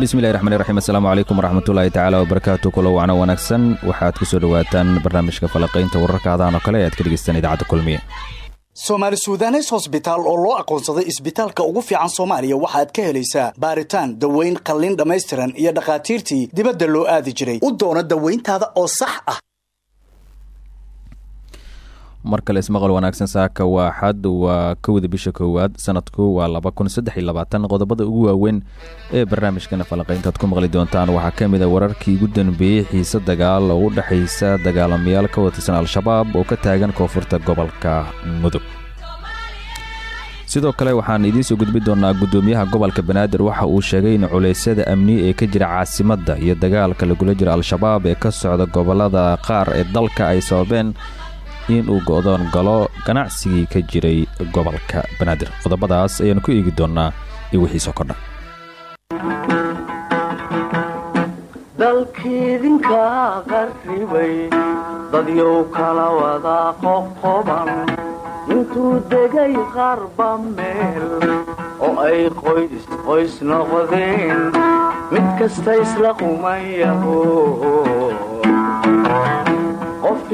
bismillahi raxmaan raxiim assalaamu calaykum waraxmatullaahi tacaala wabarakaatu kulo wacno wanaagsan. Waxaad ku soo dhowaataan barnaamijka falaqaynta wararka adahan oo kale e aad ka dhegeystaan idaacadda kulmiye soomaali suudanes hosbitaal oo loo aqoonsaday isbitaalka ugu fiican soomaaliya. Waxaad ka helaysaa baaritaan daweyn qalliin dhammaystiran iyo dhakhaatiirtii dibadda loo aadi jiray. U doono dawayntaada oo sax ah mar kale ismaqal wanaagsan saaka waa xad waa kowda bisha koowaad sanadku waa laba kun saddex iyo labaatan. Qodobada ugu waaweyn ee barnaamijkana falaqayntaad ku maqli doontaan waxaa ka mid a wararkii ugu danbeeyey xiise dagaal oo u dhexaysa dagaalamayaal ka watirsan al-shabaab oo ka taagan koonfurta gobolka mudug. Sidoo kale waxaan idiin soo gudbi doonaa guddoomiyaha gobolka banaadir. Waxa uu sheegay in culeysyada amni ee ka jira caasimadda iyo dagaalka lagula jira al-shabaab ee ka socda gobollada qaar ee dalka ay sababeen in uu go-doon galo ganacsigii ka jiray gobolka banaadir. Qodobadaas ayaanu ku eegi doonnaa iyo wixiisoo kordha. Dalkiidinka qarribay dadyow kala wada qoqoban. Intuu degay qarba meel oo ay qoys qoys noqdeen mid kasta isla qumayaho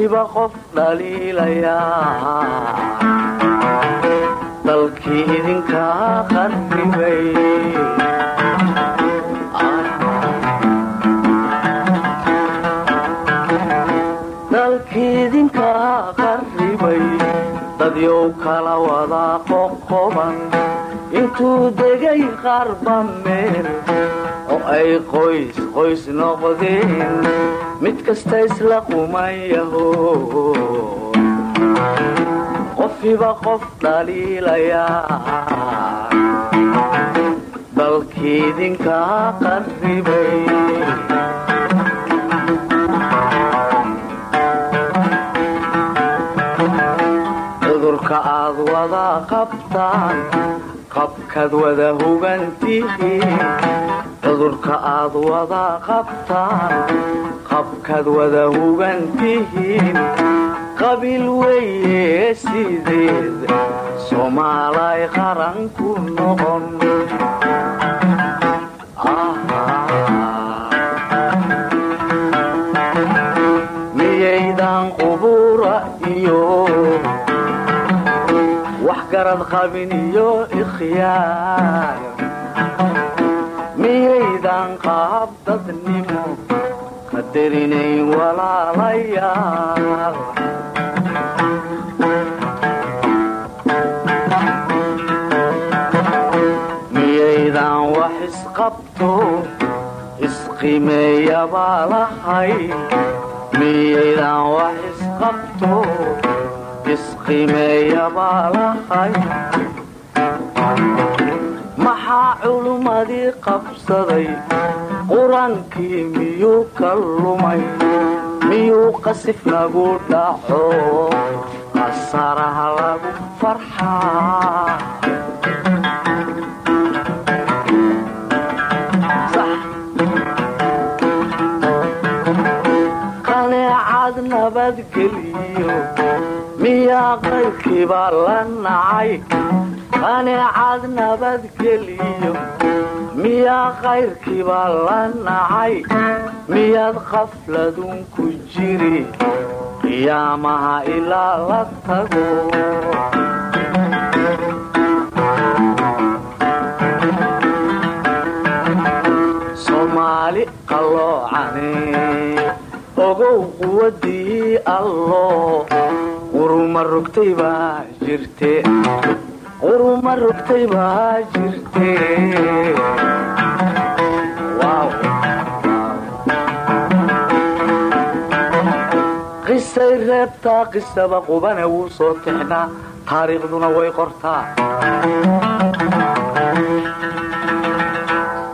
qofkiiba qof dhaliilayaa dalkii idinkaa qarribay dadyow kala wada qoqoban intuu degay qarba meel oo ay qoys qoys noqdeen. Mid kasta isla qumayaho qofkiiba qof dhaliilayaa dalkii idinkaa qarribay. Cudurka aad wada qabtaan qabkaad wada hugantihiin cudurka aad wada qabtaan qabkaad wada hugantihiin qabiil weeye sideed soomaalay qaran ku noqon garad qabin iyo ikhyaar miyaydan qaab dadnimo qadarinayn walaalayaal miyaydan wax isqabto isqimeeyabaa lahay miyaydan wax isqabto isqimeeyabaa lahay culummadii qabsaday. Qur'aankii miyuu ka lumay? Miyuu qasif lagu dhaco? Qasaraha lagu farxaa. Nabadgeliyo miyaa qaybkiibaa la nacay qaneecad nabadgeliyo miyaa qayrkiibaa la nacay miyaad qafladun ku jiri qiyaamaha ilaa la tago soomaali qalloocane ogow quwadii allo. Quruma rogtay baa jirte quruma rogtay baa jirte qisay reebtaa qisaba qubane wuu soo tixnaa taariikhduna way qortaa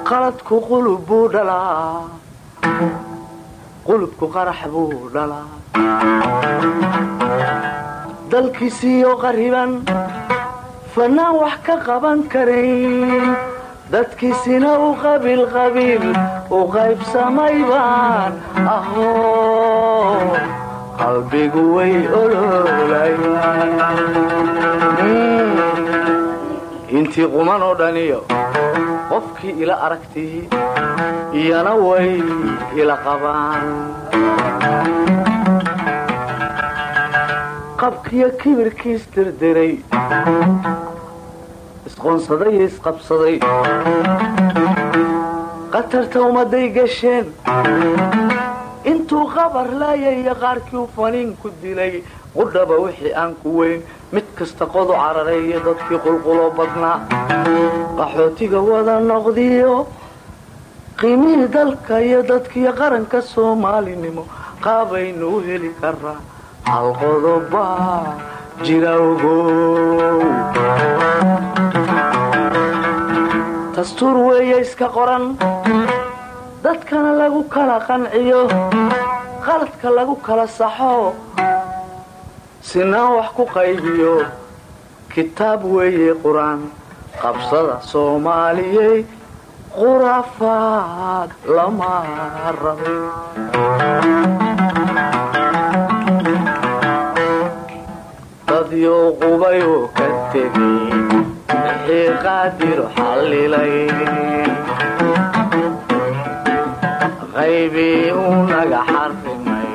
qaladku qulub buu dhalaa qulubku qarax buu dhalaa dalkiisiiyo qariban fanaan wax ka qaban karayn dadkiisina u qabiilqabiil u qaybsamay baan. Aho qalbigu way oloolayaan intii quman oo dhaniyo qofkii ila aragtii iyana way ila qabaan. Qabkiyo kibirkiis dirdiray isqoonsaday iyo isqabsaday. Qatarta ummaday gasheen intuu qabar laayaya qaarkii u faniin ku dilay qudhaba wixii aan ku weyn mid kasta qodu cararay iyo dadkii qulquloo badnaa. Qaxootiga wada noqdiyo qiimihii dalka iyo dadkiiyo qaranka soomaalinimo qaabaynu u heli karaa hal qodobaa jira ogow dastuur weeye iska qoran. Dadkana lagu kala qanciyo qaladka lagu kala saxo. Sinaan wax ku qaybiyo kitaab weeye qur'aan. Qabsada soomaaliyey qurafaad lama rabay dadyo qubayoo ka tegay wixii qaadiru xallilay qaybii u naga xarrimay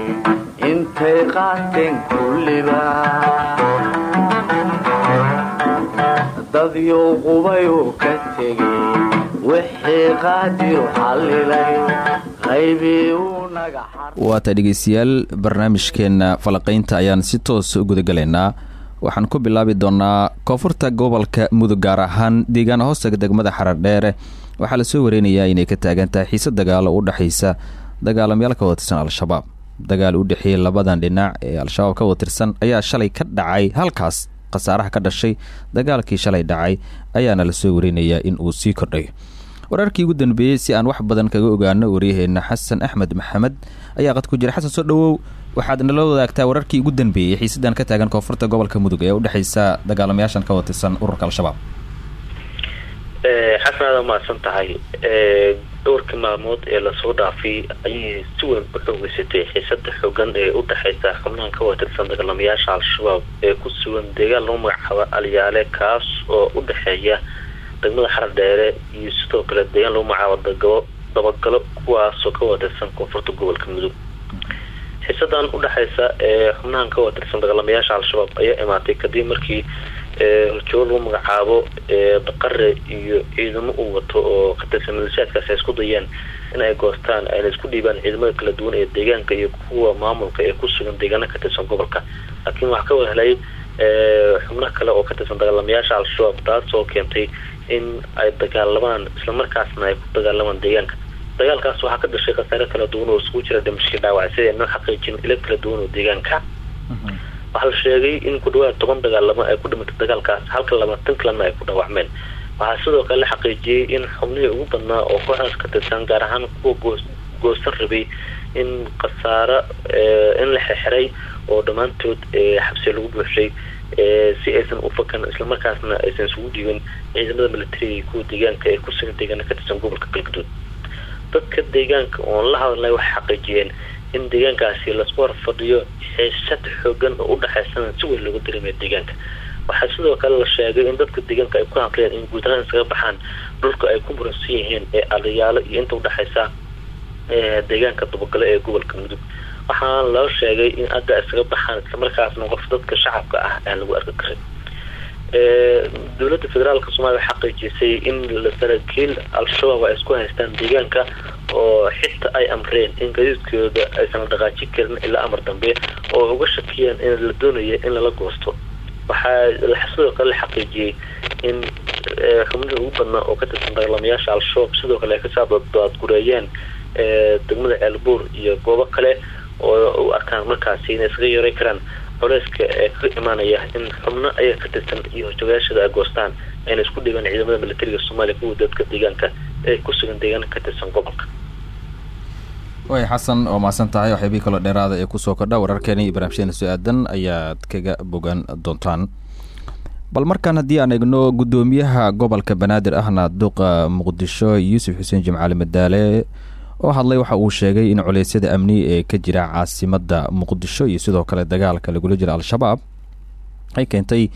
intay qaateen kulliba dadyo qubayoo ka tegay wixii waata dhegeystayaal barnaamijkeenna falaqaynta ayaan si toos u gudagalaynaa waxaan ku bilaabi doonaa koonfurta gobolka mudug gaar ahaan deegaan hoostaga degmada xaradheere waxaa la soo wareynayaa inay ka taagan tahay xiise dagaalo u dhexaysa dagaalamayaal ka watirsan al-shabaab. Dagaal u dhexeeyey labadan dhinac ee al-shabaab ka watirsan ayaa shalay ka dhacay halkaas khasaaraha ka dhashay dagaalkii shalay dhacay ayaana la soo wareynayaa in uu sii kordhayo wararkii ugu dambeeyey si aan wax badan kaga ogaano waryaheena xasan axmed maxamed ayaa qad ku jira xasan soo dhowow waxaad nala wadaagtaa wararkii ugu dambeeyey xiisadan ka taagan koonfurta gobolka mudug ee udhexaysa dagaalamayaashan ka watirsan ururka al-shabaab. Xasan aada mahadsan tahay dhowrkii maalmood ee la soo dhaafay ayay si weyn u xoogeysatay xiisada xoogan ee u dhexaysa xubnahan ka watirsan dagaalamayaasha al-shabaab ee ku sugan deegaan lagu magacaabo alyaale kaas oo u dhexeeya degmada xaradheere iyo sidoo kale deegaan lagu magacaabo dabagalo kuwaasoo ka watirsan koonfurta gobolka mudug xiisadan udhexaysa ee xubnahan ka watirsan dagaalamayaasha al-shabaab ayaa imaatay kadib markii horjoogo lagu magacaabo daqare iyo ciidamo uu wato oo katirsan malishaadkaas ay isku dayeen in ay goostaan ayna isku dhiibaan ciidamada kala duwan ee deegaanka iyo kuwa maamulka ee ku sugan deegaana ka tirsan gobolka. Laakiin waxaa ka wahelay xubno kale oo ka tirsan dagaalamayaasha al-shabaab taasoo keentay in ay dagaalamaan islamarkaasna ay ku dagaalamaan deegaanka dagaalkaas waxaa ka dhashay khasaare kala duwan oo isugu jira dhimashii dhaawac sida noo xaqiijin ilo kala duwan oo deegaanka. Waxaa la sheegay in ku dhawaad toban dagaalamo ay ku dhimatay dagaalkaas halka labaatan kalena ay ku dhaawacmeen waxaa sidoo kale la xaqiijiyey in xubnihii ugu badnaa oo kooxdaas ka tirsan gaar ahaan kuwa goos goosan rabay in khasaaro in la xirxiray oo dhammaantood xabsiya lagu buuxshay si aysan u fakan islamarkaasna aysan isugu dhiibin ciidamada militariga iyo kuwa deegaanka ee ku sugan deegaana ka tirsan gobolka galgaduud dadka deegaanka oon la hadalnay waxay xaqiijiyeen in deegaankaasi lasku hor fadhiyo xiisad xoogan oo udhexaysana si weyn looga dareemaya deegaanka. Waxaa sidoo kale la sheegay in dadka deegaanka ay ku hadleen in guud ahaan isaga baxaan dhulka ay ku muransan yihiin ee aliyaalo iyo inta udhexaysa deegaanka dabagalo ee gobolka mudug waxaana loo sheegay in agga isaga baxaan islamarkaasna qof dadka shacabka ah aan lagu arki karin dowladda federaalka soomaaliya xaqiijisay in saraakiil al-shabaab ay isku haystaan deegaanka oo xitaa ay amreen in gadiidkooda aysan la dhaqaajin karin ilaa amar dambe oo uga shakiyeen in la doonaya in lala goosto. Waxaa sidoo kale la xaqiijiyey in xubnihii ugu badnaa oo ka tirsan dagaalamayaasha al-shabaab sidoo kale ay ka soo daadgureeyeen degmada ceelbuur iyo goobo kale oo u arkaan markaasi inay iskaga yaray karaan culeyska ee kaga imaanaya in xubno ayaga ka tirsan iyo horjoogayaashada ay goostaan ayna isku dhibaan ciidamada militariga soomaaliya kuwa dadka deegaanka ee ku sugan deegaana ka tirsan gobolka. Way xasan oo mahadsan tahay waxyaabii kaloo dheeraada ee ku soo kordha wararkeena iyo barnaamijyadeena soo aadan ayaad kaga bogan doontaan. Bal markaan haddii aan eegno guddoomiyaha gobolka banaadir ahna duqa muqdisho yuusuf xuseen jimcaali madaale oo hadlay waxa uu sheegay in culeysyada amni ee ka jira caasimadda muqdisho iyo sidoo kale dagaalka lagula jira al-shabaab ay keentay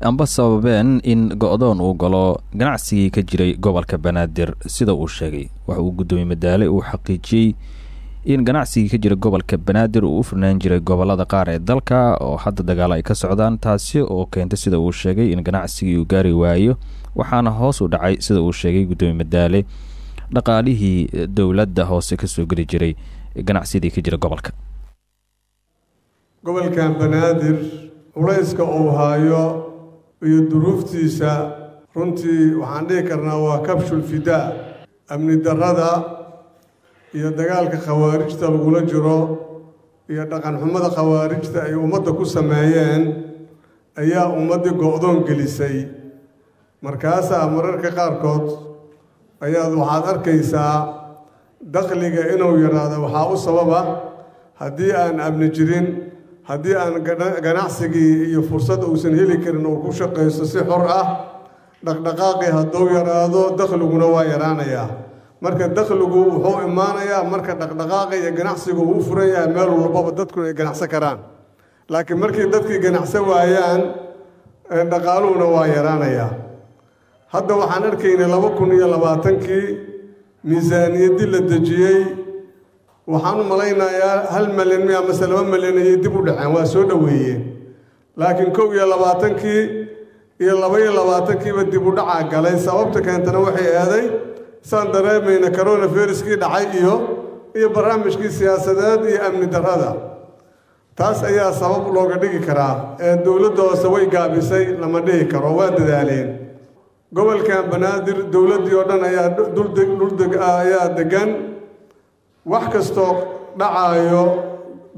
amba sababeen in go-doon uu galo ganacsigii ka jiray gobolka banaadir sida uu sheegay. Waxa uu guddoomiye madaale uu xaqiijiyey in ganacsigii ka jira gobolka banaadir uu u furnaan jiray gobollada qaar ee dalka oo hadda dagaalo ay ka socdaan taasi oo keentay sida uu sheegay in ganacsigii uu gaari waayo waxaana hoos u dhacay sida uu sheegay guddoomiye madaale dhaqaalihii dowladda hoose ka soo geli jiray ganacsidii ka jira gobolka. Gobolkan banaadir culayska uu haayo iyo duruuftiisa runtii waxaan dhihi karnaa waa kabshul fidaa amni darrada iyo dagaalka khawaarijta lagula jiro iyo dhaqanxumada khawaarijta ay ummadda ku sameeyeen ayaa ummaddii go-doon gelisay. Markaasaa mararka qaarkood ayaad waxaad arkaysaa dakhliga inuu yaraado waxaa u sababa haddii aan amni jirin haddii aan ganacsigii iyo fursad uusan heli karin uu ku shaqaysto si xor ah dhaqdhaqaaqii hadduu yaraado dakhliguna waa yaraanayaa. Marka dakhligu wuxuu imaanayaa marka dhaqdhaqaaqa iyo ganacsigu uu furan yahay meel walbaba dadkuna ay ganacsan karaan. Laakiin markii dadkii ganacsan waayaan dhaqaaluhuna waa yaraanayaa hadda waxaan arkaynay laba kun iyo labaatankii miisaaniyaddii la dejiyey. Waxaan u malaynayaa hal malyan mi amase laba malyan ayay dib u dhaceen waa soo dhoweeyeen laakiin kow iyo labaatankii iyo laba iyo labaatankiiba dib u dhacaa galay. Sababta keentana waxay eeday saan dareemayna corona viruskii dhacay iyo iyo barnaamijkii siyaasadeed iyo amni darrada. Taas ayaa sabab looga dhigi karaa ee dowladda hoose way gaabisay lama dhihi karo waa dadaaleen gobolkan banaadir dowladdii oo dhan ayaa dhuldeg ayaa degan wax kastoo dhacaayo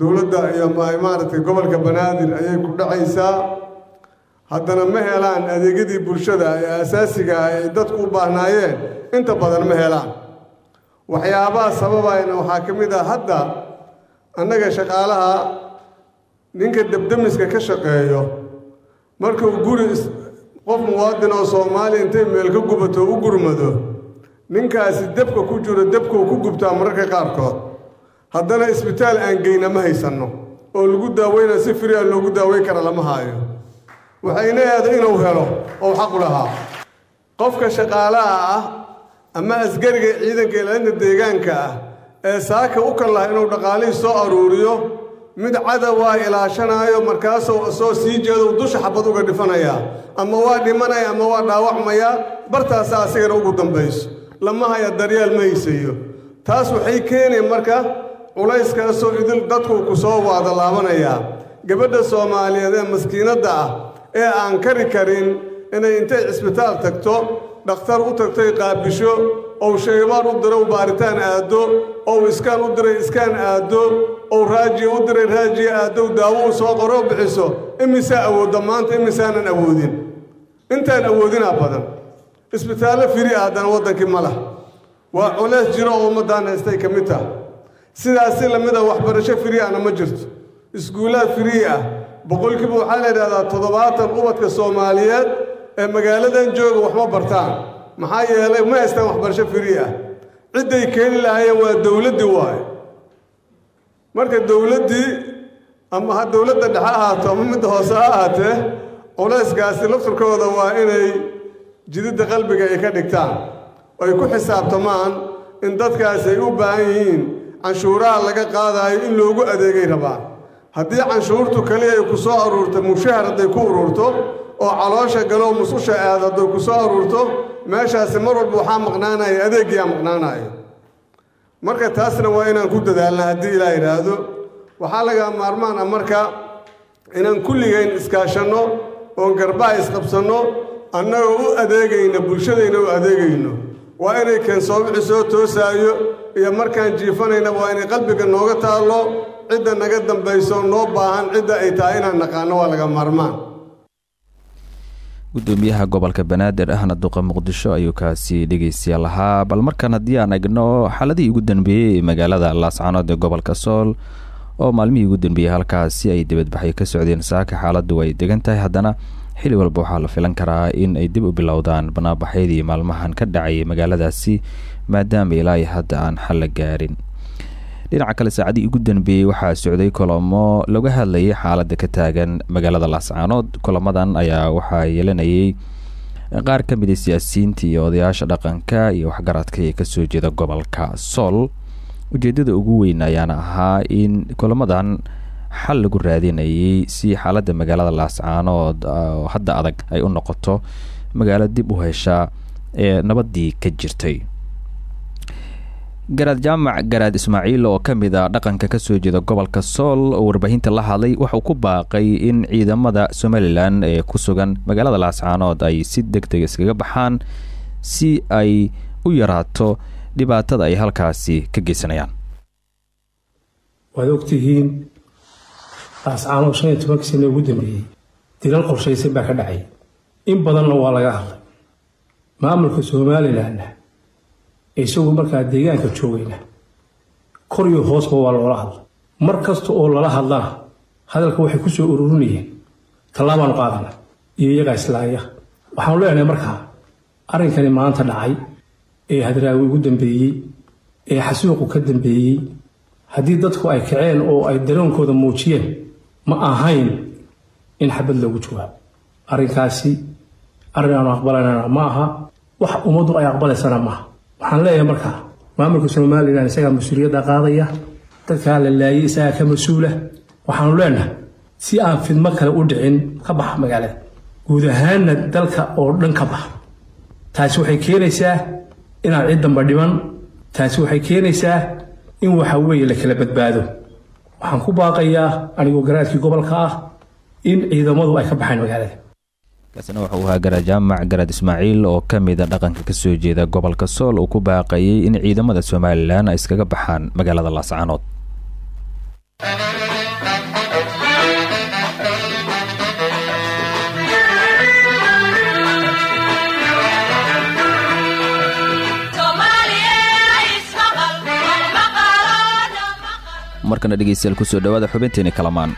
dowladda iyo maaragtay gobolka banaadir ayay ku dhacaysaa. Haddana ma helaan adeegyadii bulshada ee asaasiga ah ay dadku u baahnaayeen inta badan ma helaan. Waxyaabaha sababayna waxaa ka mid ah hadda annaga shaqaalaha ninka debdemiska ka shaqeeyo markuu guri qof muwaadin oo soomaaliya intay meel ka gubato u gurmado ninkaasi debka ku jiro debkuu ku gubtaa mararka qaarkood. Haddana isbitaal aan geyna ma haysanno oo lagu daaweyna si fria loogu daaweyn kara lama haayo. Waxayna eeday inuu helo oo xaqu lahaa. Qofka shaqaalaha ah ama asgariga ciidanka ilaalinta deegaanka ah ee saaka u kan laha inuu dhaqaalihii soo aruuriyo mid cadawaa ilaashanaayo markaasuu soo sii jeedo dusha xabad uga dhifanayaa ama waa dhimanaya ama waa dhaawacmayaa bartaasa asigana ugu dambayso. Lama haya daryeel ma haysayo taas waxay keeneen marka culayskaasoo idil dadku ku soo waada laabanayaa gabadha soomaaliyeed ee maskiinadda ah ee aan kari karin inay intay cisbitaal tagto dhakhtar u tagtay qaabisho ou shaybaar u diro baaritaan aado ou iskaan u diray iskaan aado ou raajiya u diray raajiya aadow daawo u soo qoro bixiso. Imisaa awoodda maanta imisaanan awoodin. Intaan awoodinaa badan. Isbitaallo firi ah haddana waddankii ma lah waa culays jiro oo ummaddaan haystay ka mid tah sidaas si la mid a waxbarasho firi ahna ma jirto. Iskuulaad firii ah. Boqolkiiba waxaa la yidhahdaa toddobaatan ubadka soomaaliyeed ee magaaladan jooga wax ma bartaan maxaa yeelay ma haystaan waxbarasho firii ah cidday keeni lahaayeen waa dowladdii waaye. Marka dowladdii ama ha dowladda dhexe ahaato ama midda hoose ha ahaatee culayskaasi lafturkooda waa inay jididda qalbiga ay ka dhigtaan. Ay ku xisaabtamaan in dadkaasi ay u baahan yihiin canshuuraha laga qaadaayo in loogu adeegay rabaan haddii canshuurtu kaliya ay ku soo aruurto mushahar hadday ku ururto oo caloosha galoo mususha aad hadday ku soo aruurto meeshaasi mar walba waxaa maqnaanaya adeeggiyaa maqnaanaya. Marka taasna waa inaan ku dadaalna haddii ilaa yidhaahdo waxaa lagaa maarmaan ah marka inaan kulligayn iskaashanno oon garbaha isqabsanno annagoo u adeegayna bulshadayna u adeegayno. Waa inay keensoobici soo toosaayo iyo markaan jiifanayna waa inay qalbiga nooga taallo cidda naga dambayso noo baahan cidda ay tahay inaan naqaano waa laga maarmaan gudoomiyaha gobolka banaadir ahna duqa muqdisho ayuu kaasi dhegeystayaal lahaa. Bal markaan haddii aan egno xaaladihii ugu danbeeyey ee magaalada laascanood ee gobolka sool oo maalmihii ugu danbeeyey halkaasi ay dibadbaxyo ka socdeen saaka xaaladdu ay degan tahay. Haddana xili walba waxaa la filan karaa in ay dib u bilowdaan banaabaxyadii maalmahan ka dhacayay magaaladaasi maadaama ilaa hadda aan xal la gaarin dhinaca kale saacadii ugu danbeeyey waxaa socday kulamo laga hadlayay xaaladda ka taagan magaalada laascaanood kulamadan ayaa waxaa yeelanayay qaar ka mid a siyaasiyiinta iyo odayaasha dhaqanka iyo waxgaradka ee ka soo jeeda gobolka sool ujeedada ugu weyn ayaana ahaa in kulamadan xal lagu raadinayay si xaaladda magaalada laascaanood hadda adag ay u noqoto magaalo dib u hesha ee nabadii ka jirtay garaad jaamac garaad ismaaciil oo ka mid a dhaqanka ka soo jeeda gobolka sool oo warbaahinta la hadlay wuxuu ku baaqay in ciidamada somalilan ee ku sugan magaalada laascaanood ay si deg deg iskaga baxaan si ay u yaraato dhibaatada ay halkaasi ka geysanayaan. Waad ogtihiin laascaanood shan iyo tobankii sana ugu dambeeyey dilal qorshaysan baa ka dhacay. In badanna waa laga hadlay. Maamulka somalilanna isagu markaa deegaanka joogayna. Kor iyo hoosba waa loola hadla mar kasta oo lala hadlana hadalka waxay ku soo ururinayeen tallaabaanu qaadana. Iyo iyagaa islaaya. Waxaanu leenahay markaa arrinkani maanta dhacay ee hadraawi ugu dambeeyey ee xasuuqu ka dambeeyey. Haddii dadku ay kaceen oo ay daroonkooda muujiyeen ma ahayn in xabad loogu jawaabo arrinkaasi arrin aanu aqbalaynana ma aha. Wax ummaddu ay aqbalaysana maaha waxaan leeyahay markaa maamulka somalilan isagaa mas'uuliyadda qaadaya dadkaa la laayay isagaa ka mas'uula waxaanu leenahay si aan fidmo kale u dhicin ka baxa magaalada guud ahaanna dalka oo dhan ka baxa. Taasi waxay keenaysaa inaan cid damba dhiman. Taasi waxay keenaysaa in waxa weeye la kala badbaado. Waxaan ku baaqayaa anigoo garaadkii gobolka ah in ciidamadu ay ka baxaan magaalada kaasina wuxuu ahaa garaad jaamac garaad ismaaciil oo ka mida dhaqanka ka soo jeeda gobolka sool uu ku baaqayay in ciidamada somalilan ay iskaga baxaan magaalada laascaanood markana dhegeystayaal ku soo dhawaada xubinteeni kalamaan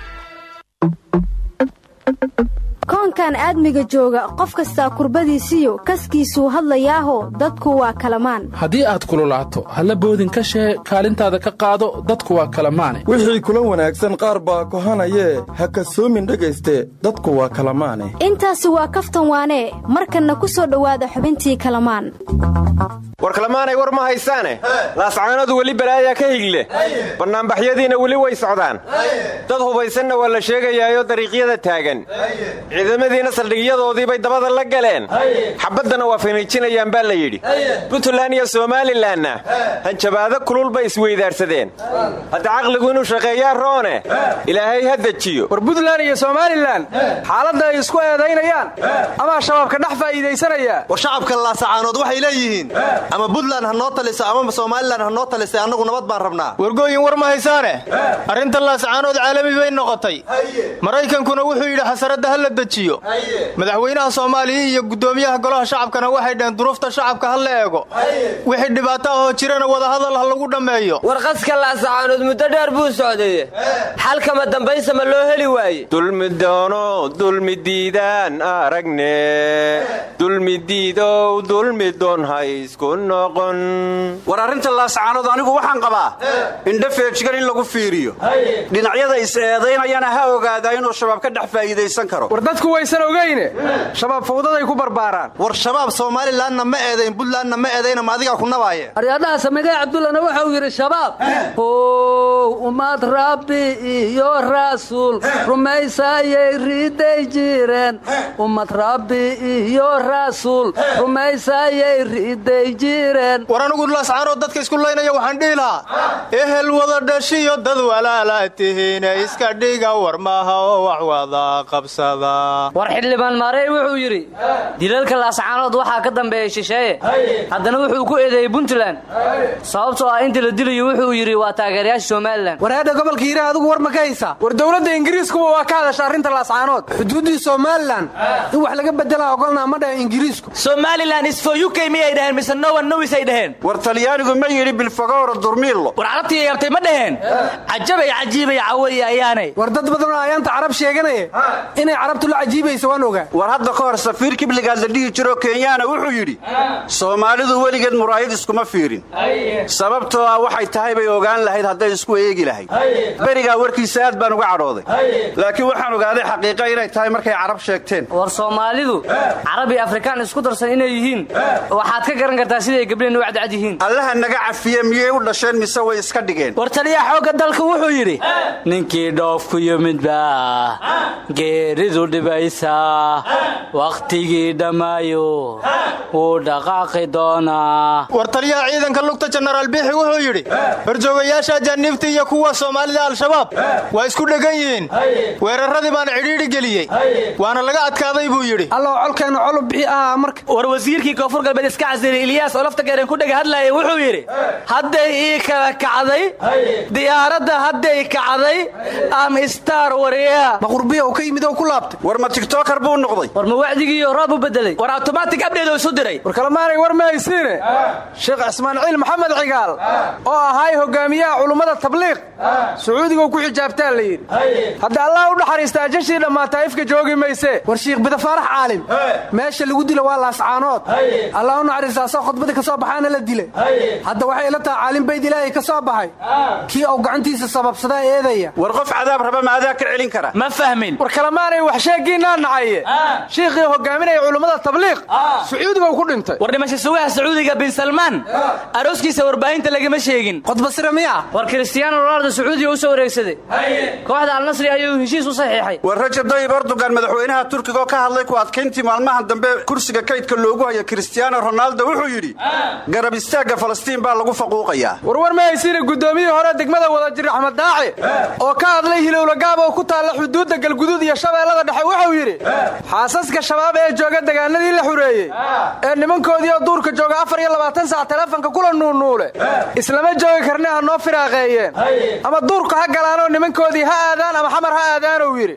koonkan aadmiga jooga qof kastaa kurbadiisiyo kaskiisuu hadlayaaho dadku waa kalamaan. Haddii aad kululaato halla boodin ka shee kaalintaada ka qaado dadku waa kalamaane wixii kula wanaagsan qaar baa kohanayee ha kasoomin dhegayste dadku waa kalamaane. Intaasi waa kaftan waanee markanna ku soo dhowaada xubintii kalamaan. War kalamaanay war ma haysaane? Laascaanadu weli balaayaa ka higle. Bannaanbaxyadiina weli way socdaan. Dad hubaysanna waa la sheegayaayo dariiqyada taagan ciidamadiina saldhigyadoodii bay dabada la galeen. Xabaddana waa faniijinayaan baa la yidhi. Puntland iyo somalilanna hanjabaado kulul bay isweydaarsadeen. Hadda caqligu inuu shaqeeyaa roone. Ilaahay ha dejiyo. War puntland iyo somalilan xaaladda ay isku eedaynayaan. Amaa shabaabka dhex faa'iidaysanaya war shacabka laasacaanood waxay leeyihiin. Ama puntland ha noo taliso ama somalilan ha noo talisay annagu nabad baan rabnaa. Wargooyin war ma haysaane? Arrinta laasacaanood caalami bay noqotay. Maraykankuna wuxuu yidhi xasaradda ha la dejiyo madaxweynaha soomaaliya iyo guddoomiyaha golaha shacabkana waxay dhaheen duruufta shacabka ha la eego wixii dhibaato ahoo jirana wadahadal ha lagu dhammeeyo warqaska laasacaanood muddo dheer buu socdaye xalkama dambaysa ma loo heli waaye dulmi doono dulmi diidaan aragne. Dulmi diidow dulmi doon ha isku noqon. War arrinta laasacaanood anigu waxaan qabaa indha feejigan in lagu fiiriyo. Dhinacyada is eedaynayana ha ogaadaa inuu shabaab ka dhex faa'iidaysan karo. War dadku waysan ogayne shabaab fawdaday ku barbaaraan. War shabaab somalilanna ma eedayn puntlandna ma eedayna ma adigaa ku nabaaye? Aryadhaha samigay cabdullana wuxuu yidhi shabaab how ummad rabbi iyo rasuul rumaysayay riday jireen ummad rabbi iyo rasuul rumaysayay riday jireen war anigu laascaanood dadka isku laynaya waxaan dhihi lahaa ehel wada dhashiyo dad walaala tihiine iska dhiga war maaha oo wax wada qabsada war xildhibaan maarey wuxuu yidhi dilalka laascaanood waxaa ka dambeeya shisheeye haddana wuxuu ku eedeeyey puntland. Sababtoo ah inta la dilayo wuxuu yidhi waa taageerayaasha somalilan war hadda gobolka hiiraha adigu war ma ka haysaa war dowladda ingiriiskuba waa ka hadasha arrinta laascaanood. Xuduuddii somalilan in wax laga bedelaa ogolnaa ma dhahe ingiriisku. Somalilan isfo uk miyay dhaheen? Mise nowan nowisay dhaheen? War talyaanigu ma yidhi bilfagowra durmiillo. War carabtii yabtay ma dhaheen? Cajabay cajiibay caway ayaanay. War dad badanoo ayaanta carab sheeganaya inay carabtu la cajiiba dhibaysa waan ogaa. War hadda ka hor safiir kibligaad la dhihi jiroo kenyaana wuxuu yidhi soomaalidu weligeed muraayad iskuma fiirin. Sababtoo ah waxay tahay bay ogaan lahayd hadday isku eegi lahayd. Berigaa warkiisa aad baan uga cadhooday. Laakiin waxaan ogaaday xaqiiqa inay tahay markay carab sheegteen. War soomaalidu carab iyo afrikaan isku darsan inay yihiin. Waxaad ka garan kartaa siday u cadcad yihiin. Allaha naga cafiye miyay u dhasheen mise way iska dhigeen? War taliyaha xoogga dalka wuxuu yidhi ninkii dhoof ku yimidba geeridu dhibaysaa wakhtigii dhammaayo wuu dhaqaaqi doonaa. War taliyaha ciidanka lugta jenaraal biixi wuxuu yidhi horjoogayaasha ajaaniibta iyo kuwa soomaalida al-shabaab waa isku dhegan yihiin. Weeraradii baana cidhiidhi geliyey waana laga adkaaday buu yidhi. Allow colkeenna colu bixi ahaa marka. War wasiirkii koonfur galbeed iska casiri ilyaas oo lafta geeren ku dhega hadlaaya wuxuu yidhi hadday ii kala kacday diyaaradda hadday kacday am star wariya maqurbiya ka yimid oo ku laabtay war ma tiktokar buu noqday? War ma wacdigiiyo roob u bedelay war automatic abdheed oo isu diray? War kalemaanay war ma haysiine? Sheekh ismaanciil maxamed cigaal oo ahaay hogaamiyaha culummada tabliiq sacuudiguu ku xijaabtaa la yidhi. Hadda allah u dhaxariista ajashii dhammaata ifka joogi mayse. War shiikh bidafaarax caalim meesha lagu dilo waa laascaanood allah u naxariista asoo khudbadii ka soo baxaana la dilay. Hadda waxay ila taha caalim bayd ilaahay ka soo baxay. Kii uu gacantiisa sababsadaa eedaya. War qof cadaab raba ma adaa ka celin kara? Ma fahmin. War kalemaanay wax sheegiinaa nacaye shiikhii hogaaminaya culummada tabliiq. Sacuudiga ku dhintay. War dhimasho sugaha sacuudiga bin salmaan. Arooskiisa warbaahinta lagama sheegin. Qodbasira miya. War kristiyaano ronaldo sacuudiga u soo wareegsaday. Kooxda alnasri ayuu heshiis u saxiixay. War rajab dayib erdogan madaxweynaha turkiga ka hadlay ku adkayntii maalmahan dambe kursiga kaydka loogu haya kristiyaano ronaldo wuxuu yidhi garab istaagga falastiin baa lagu faquuqayaa warwar ma haysiina guddoomiyihii hore degmada wadajir axmed daaci oo ka hadlay hilowlagaab oo ku taalla xuduudda galguduud iyo shabeellada dhexe wuxuu yidhi xaasaska shabaab ee jooga degaanadii la xureeyey ee. nimankoodii oo duurka jooga afar iyo labaatan sac teleefanka kula nuulnuule islama joogi karne ha noo firaaqeeyeen. Ama duurka ha galaanoo nimankoodii ha aadaan ama xamar ha aadaanuu yidhi.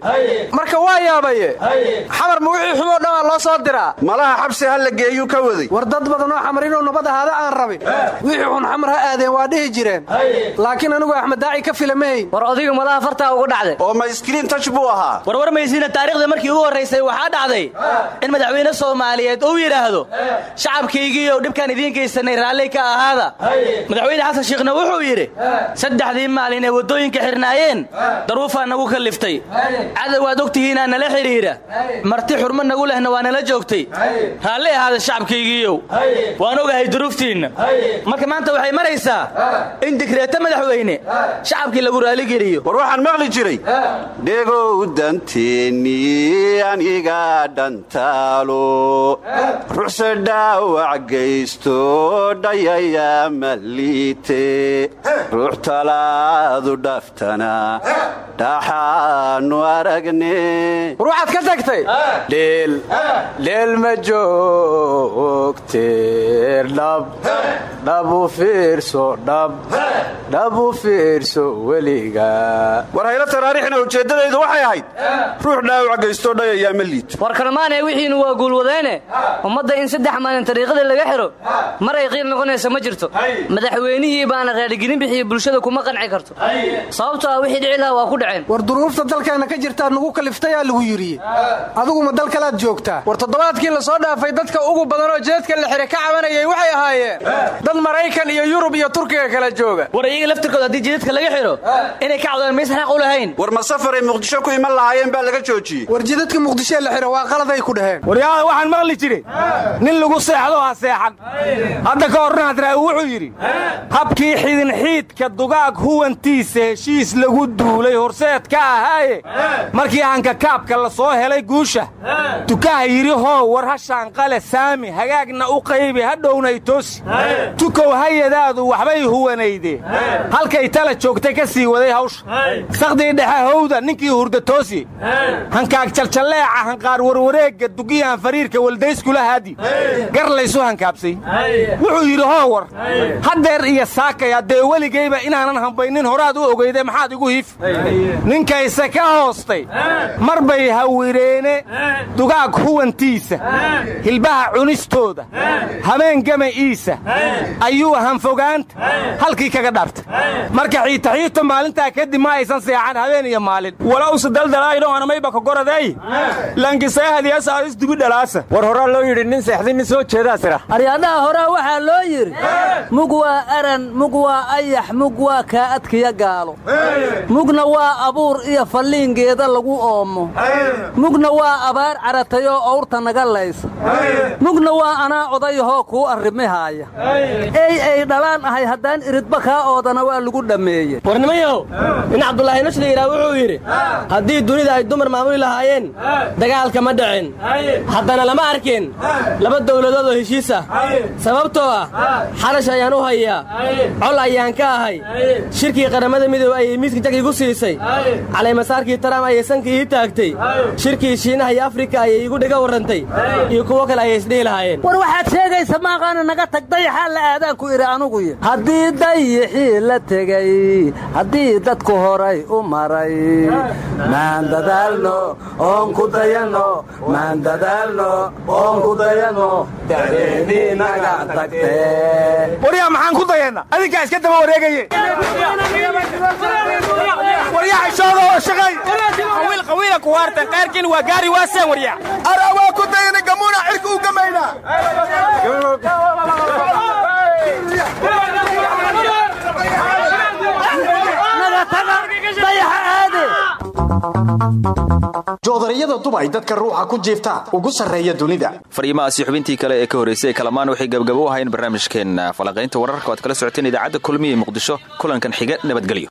Marka waa yaabaye xamar ma wixii xumoo dhammaa loo soo diraa? Malaha xabsi ha la geeyuu ka waday. War dad badan oo xamar inuu nabad ahaada aan rabin. Wixii xun xamar ha aadeen waa dhihi jireen. Laakiin anigu axmed daaci ka filamayn war odiga malaha fartaa ugu dhacday. Oo ma iskriin taj buu ahaa? Warwar maysiina taariikhda markii ugu horraysay waxaa dhacday in madaxweyne soomaaliyeed uu yidhaahdo shacabkaygiiyow dhibkaan idiin geysanay raalli ka ahaada. Madaxweyne xasan shiikhna wuxuu yidhi saddexdii maalin ee waddooyinka xirnaayeen daruufaa nagu kalliftay cadow aad ogtihiinaa nala xidhiidha. Marti xurmo nagu lehna waa nala joogtay. Raalli ahaada shacabkaygiiyow waan ogahay duruuftiinna. Marka maanta waxay maraysaa in digreeto madaxweyne shacabkii lagu raaligeliyo war waxaan maqli jiray dhegow danteennii aniga dhantaalo. Ruxse dhaawac geysto dhayaya maliite. Ruux talaadu dhaftana dhaxaanu aragne war waxaad ka tagtay? Dheel ma joogteer dhab dhabu fiirso dhab dhabu fiirso weliga. War haylo taraariixna ujeeddadaydu waxay ahayd. Ruux dhaawac geystoo dhayayaa ma liito. War kalmaanee wixiinu waa guulwadayne ummadda in saddex maalin tariiqadii laga xidho mar ay qiil noqonaysa ma jirto. Madaxweynihii baana raadhigelin bixiyo bulshada kuma qanci karto. Sababto ah wixii dhici laha waa ku dhaceen. War duruufta dalkeenna ka jirtaad nagu kaliftayaa lagu yidhi. Adiguma dal kalaad joogtaa. War toddobaadkii la soo dhaafay dadka ugu badanoo jeedka la xidhe ka cabanayay waxay ahaayeen dad maraykan iyo yurub iyo turkiga kala jooga. War iyaga laftirkooda haddii jidadka laga xidho inay ka cawdaan maysan xaq u lahayn. War ma safaray muqdisho ku iman lahaayeen baa laga joojiyey war jidadka muqdishoe la xidho waa qaladay ku dhaheen. Waryaada waxaan maqli jiray. Nin lagu seexdo ha seexan. Hadda ka horna hadraawi wuxuu yidhi habkii xidinxiidka dugaag huwantiisa heshiis lagu duulay horseed ka ahaaye. Markii hankakaabka la soo helay guusha tukaha yidhi hoo war hashaanqale saami hagaagna u qaybi hadhownay toosi tukow hayadaadu waxbay huwanayde halkay tala joogtay ka sii waday hawsha. Sakdii dhexe howda ninkii hurda toosi hankaag jaljalleeca hanqaar warwareegga dugiyahan fariirka weldayskula haadi. Gar laysu hankaabsay. Wuxuu yidhi hoo war haddeer iyo saakay haddee weligayba inaanan hambaynin horaad u ogeyde maxaad igu hiif. Ninkayse ka hoostay mar bay hawireene dugaag huwantiisa hilbaha cunistooda habeen gama'iisa ayuu hanfogaanta halkii kaga dhartay marka xiitaxiito maalintaa kadib ma aysan seexan habeen iyo maalin walowse daldalaydhoanamayba kagoraday lankiseehadiyasaadis dubidhalaasa war horaa loo yidhi nin seexday nin soo jeedaa sira. Aryadhaha horaa waxaa loo yidhi mug waa aran mug waa ayax mug waa kaa'adkiya gaalo. Mugna waa abuur iyo falliingeeda lagu oomo. Mugna waa abaar caratayoo owrta naga laysa. Mugna waa anaa odayahoo kuu arrimihaaya ey ay dhalaan ahay haddaan iridba kaa oodana waa lagu dhammeeye warnimayow nin cabdulaahi nashli yidhaa wuxuu yidhi haddii dunida ay dumar maamuli lahaayeen dagaalka ma dhicin. Haddana lama arkin. Laba dawladood oo heshiis ah sababtoo ah xalash ayaan u hayaa. Col ayaan ka ahay. Shirkii qaramada midoobe ayay miiska jag igu siisay. Calaymasaarkii taraam ayay sanka ii taagtay. Shirkii shiinaha iyo afrika ayay igu dhiga warrantay iyo kuwo kale ayay isdhihi lahaayeen. War waxaad sheegaysa maaqaana naga tag dayaxaa la aadaanku idhi anuguy haddii dayixii la tegey haddii dadku horay u maray maan dadaalno oon ku dayanno maan dadaalno oon ku dayanno dacdeennii naga tagtee waryaa maxaan ku dayanna adinkaa iska daba wareegaye waryaa xishooda oo shaqay qawiil qawiila kuwaartan qaarkiin waa gaari waaseen waryaa araa waa ku dayana gamuuna cirka u gamayna joodariyada dubay dadka ruuxa ku jiifta ugu sarreeya dunida. Fariimahaasi xubintii kale ee ka horraysay kalamaan waxay gabgabo u ahayn barnaamijkeenna falanqaynta wararka o ad kala socoteen idaacadda kulmiya muqdisho kulankan xiga nabadgelyo